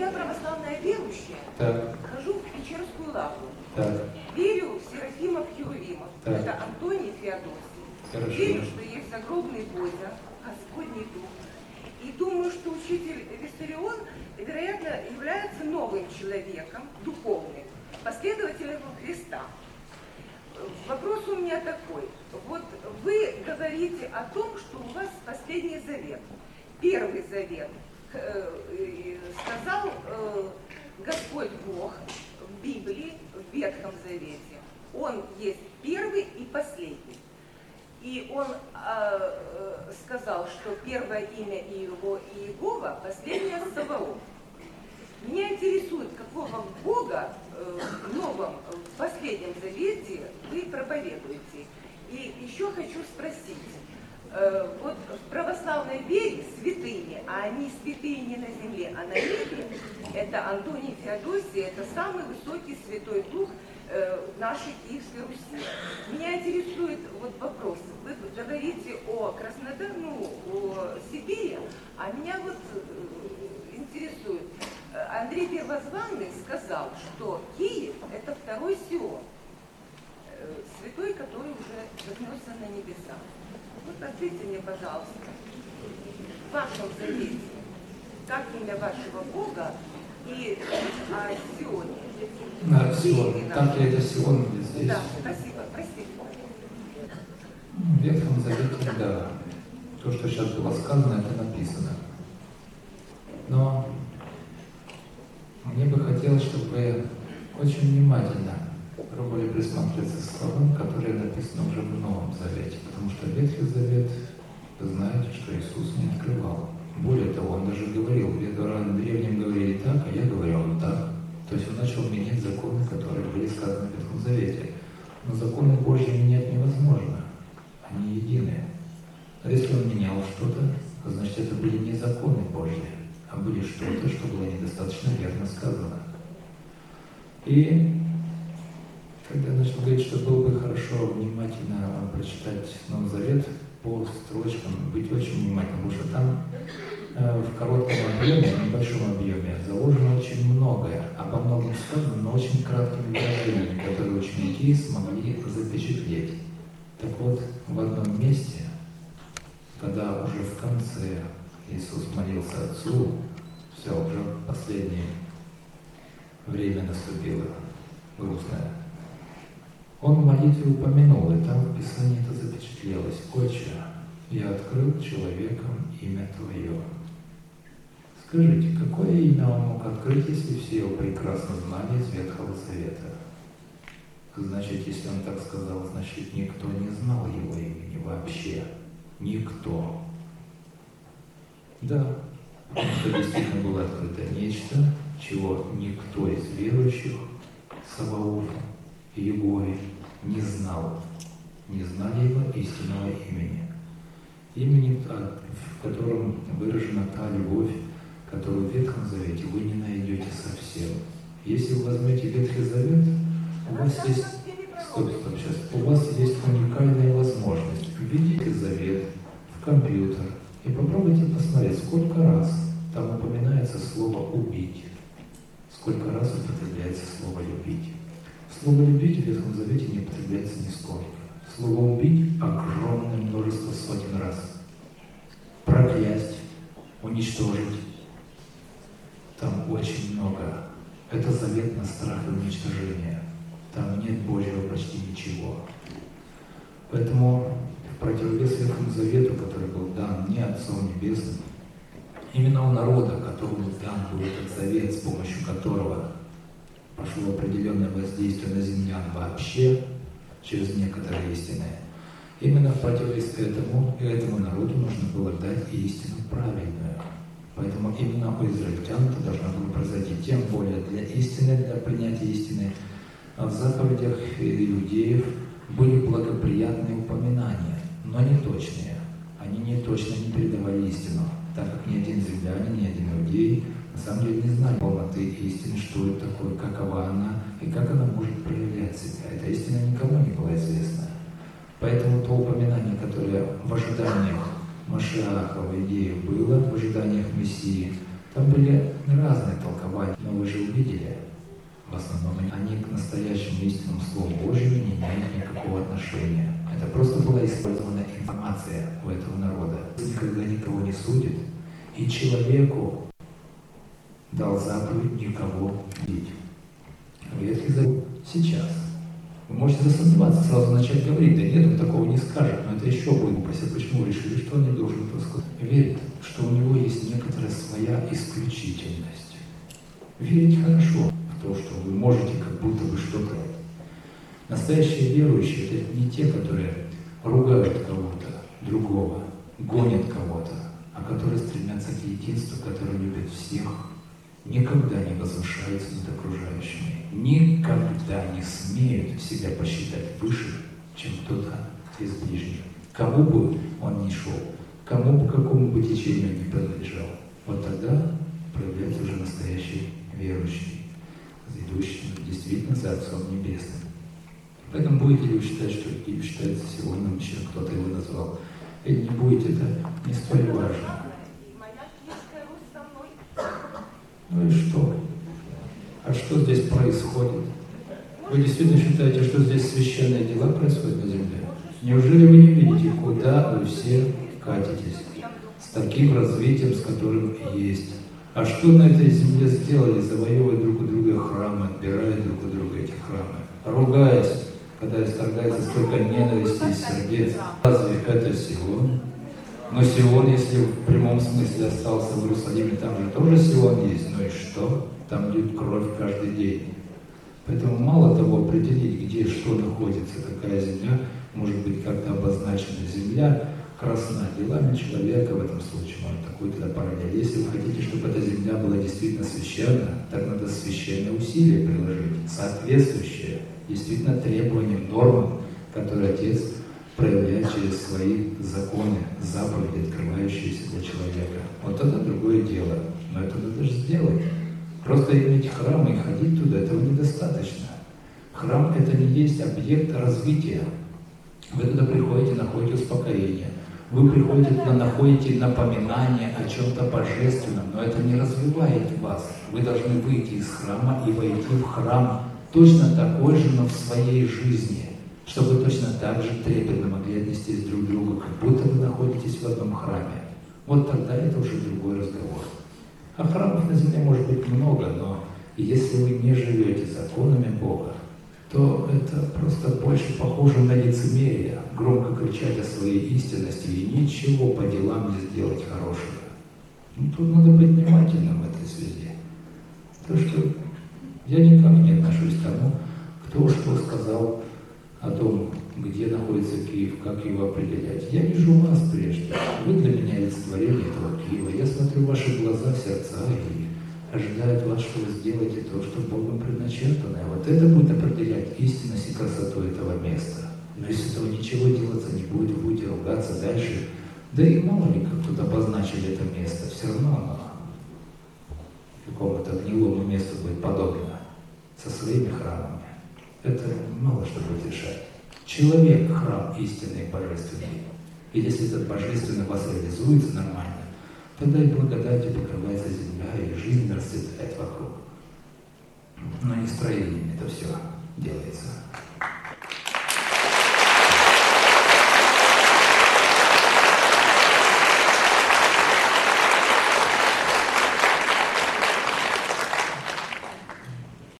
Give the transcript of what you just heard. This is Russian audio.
я православная верующая, Так, хожу в Печерскую лавру. так, Верю в Серафимов Херувимов. Это Антоний Феодосий. Хорошо. Верю, что есть загробный Бодя, Господний Дух. И думаю, что учитель Виссарион, вероятно, является новым человеком, духовным, последователем Христа. Вопрос у меня такой. Вот вы говорите о том, что у вас последний завет. Первый завет э, сказал э, Господь Бог в Библии, Ветхом Завете. Он есть первый и последний. И он э, э, сказал, что первое имя его Иегова, последнее Саваоф. Меня интересует, какого Бога э, в новом, э, в последнем завете вы проповедуете. И еще хочу спросить, вот в православной вере святыни, а они святые не на земле, а на небе, это Антоний Феодосий, это самый высокий святой дух э, нашей Киевской Руси. Меня интересует вот вопрос. Вы говорите о Краснодаре, ну, о Сибири, а меня вот э, интересует. Э, Андрей Первозванный сказал, что Киев – это второй Сион, э, святой, который уже вознесся на небеса. Ответьте мне, пожалуйста, в вашем завете, как имя вашего Бога и о Сионе? на Сион. Там ли это Сион здесь? Да, спасибо, простите. В Ветхом Завете, да. То, что сейчас было сказано, это написано. Но мне бы хотелось, чтобы вы очень внимательно пробовали присматриваться к словам, которые написаны уже в Новом Завете. Потому что Ветхий Завет, вы знаете, что Иисус не открывал. Более того, Он даже говорил, в древнем говорили так, а я говорю вам так. То есть Он начал менять законы, которые были сказаны в Ветхом Завете. Но законы Божьи менять невозможно. Они единые. А если он менял что-то, то значит это были не законы Божьи, а были что-то, что было недостаточно верно сказано. И когда начал говорить, что было бы хорошо внимательно прочитать Новый Завет по строчкам, быть очень внимательным, потому что там э, в коротком объеме, в небольшом объеме заложено очень многое, обо многом сказано, но очень краткими выражениями, которые ученики смогли запечатлеть. Так вот, в одном месте, когда уже в конце Иисус молился Отцу, все, уже последнее время наступило, грустное. Он в молитве упомянул, и там в Писании это запечатлелось. «Отче, я открыл человеком имя Твое». Скажите, какое имя он мог открыть, если все его прекрасно знали из Ветхого Завета? Значит, если он так сказал, значит, никто не знал его имени вообще. Никто. Да, потому что действительно было открыто нечто, чего никто из верующих Саваофа и Егоре не знал. Не знали его истинного имени. Имени, а, в котором выражена та любовь, которую в Ветхом Завете вы не найдете совсем. Если вы возьмете Ветхий Завет, у вас есть Стоп, стоп, сейчас. У вас есть уникальная возможность. Введите завет в компьютер и попробуйте посмотреть, сколько раз там упоминается слово «убить», сколько раз употребляется слово «любить». Слово «любить» в Ветхом Завете не употребляется нисколько. Слово «убить» огромное множество сотен раз. Проклясть, уничтожить. Там очень много. Это завет на страх и уничтожение. Там нет Божьего почти ничего. Поэтому в противовес Ветхому Завету, который был дан не Отцом Небесным, именно у народа, которому дан был этот завет, с помощью которого пошло определенное воздействие на землян вообще, через некоторые истины, именно в противовес этому, этому народу нужно было дать истину правильную. Поэтому именно у израильтян это должно было произойти, тем более для истины, для принятия истины, а в заповедях иудеев были благоприятные упоминания, но не точные. Они не точно не передавали истину, так как ни один землянин, ни один иудей на самом деле не знали полноты истины, что это такое, какова она и как она может проявлять себя. Эта истина никому не была известна. Поэтому то упоминание, которое в ожиданиях Машиаха в идее было, в ожиданиях Мессии, там были разные толкования вы же увидели, в основном они к настоящему истинному Слову Божьему не имеют никакого отношения. Это просто была использована информация у этого народа. Никогда никого не судит, и человеку дал заповедь никого бить. Ветхий Завет сейчас. Вы можете засомневаться, сразу начать говорить, да нет, он такого не скажет, но это еще глупость. А почему решили, что он не должен этого сказать? Верит, что у него есть некоторая своя исключительность. Верить хорошо в то, что вы можете как будто бы что-то. Настоящие верующие – это не те, которые ругают кого-то, другого, гонят кого-то, а которые стремятся к единству, которые любят всех, никогда не возвышаются над окружающими, никогда не смеют себя посчитать выше, чем кто-то из ближних. Кому бы он ни шел, кому бы какому бы течению не принадлежал, вот тогда проявляется уже настоящий верующий, идущий действительно за Отцом Небесным. Поэтому будете ли вы считать, что Киев считается сегодня мужчина, кто-то его назвал, или не будете, это не столь важно. Ну и что? А что здесь происходит? Вы действительно считаете, что здесь священные дела происходят на земле? Неужели вы не видите, куда вы все катитесь? С таким развитием, с которым есть. А что на этой земле сделали, завоевывая друг у друга храмы, отбирая друг у друга эти храмы, ругаясь, когда исторгается столько ненависти из сердец? Разве это Сион? Но Сион, если в прямом смысле остался в Иерусалиме, там же тоже Сион есть. Ну и что? Там льют кровь каждый день. Поэтому мало того определить, где что находится, какая земля, может быть как-то обозначена земля, красна делами человека в этом случае, может такой тогда параллель. Если вы хотите, чтобы эта земля была действительно священна, так надо священное усилие приложить, соответствующее действительно требованиям, нормам, которые Отец проявляет через свои законы, заповеди, открывающиеся для человека. Вот это другое дело. Но это надо же сделать. Просто иметь храм и ходить туда, этого недостаточно. Храм – это не есть объект развития. Вы туда приходите, находите успокоение. Вы приходите туда, находите напоминание о чем-то божественном, но это не развивает вас. Вы должны выйти из храма и войти в храм точно такой же, но в своей жизни – чтобы точно так же трепетно могли отнестись друг к другу, как будто вы находитесь в одном храме. Вот тогда это уже другой разговор. А храмов на земле может быть много, но если вы не живете законами Бога, то это просто больше похоже на лицемерие, громко кричать о своей истинности и ничего по делам не сделать хорошего. Ну, тут надо быть внимательным в этой связи. То, что я никак не отношусь к тому, кто что сказал о том, где находится Киев, как его определять. Я вижу вас прежде. Вы для меня олицетворение этого Киева. Я смотрю в ваши глаза, сердца и ожидаю от вас, что вы сделаете то, что Богом предначертано. И вот это будет определять истинность и красоту этого места. Но если этого ничего делаться не будет, вы будете ругаться дальше. Да и мало ли, как тут обозначили это место, все равно оно какому-то гнилому месту будет подобно со своими храмами это мало что будет решать. Человек – храм истинный божественный. И если этот божественный вас реализуется нормально, тогда и благодатью покрывается земля, и жизнь расцветает вокруг. Но не строением это все делается.